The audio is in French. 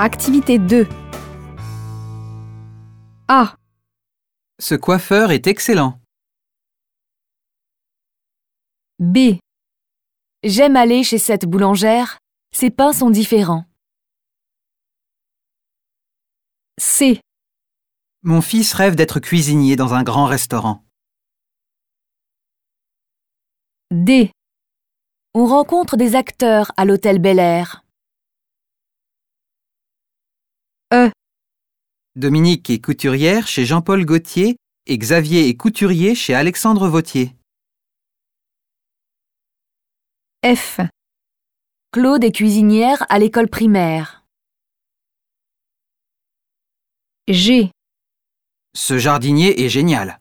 Activité 2. A. Ce coiffeur est excellent. B. J'aime aller chez cette boulangère. Ses pains sont différents. C. Mon fils rêve d'être cuisinier dans un grand restaurant. D. On rencontre des acteurs à l'hôtel Bel Air. Dominique est couturière chez Jean-Paul Gaultier et Xavier est couturier chez Alexandre Vautier. F. Claude est cuisinière à l'école primaire. G. Ce jardinier est génial.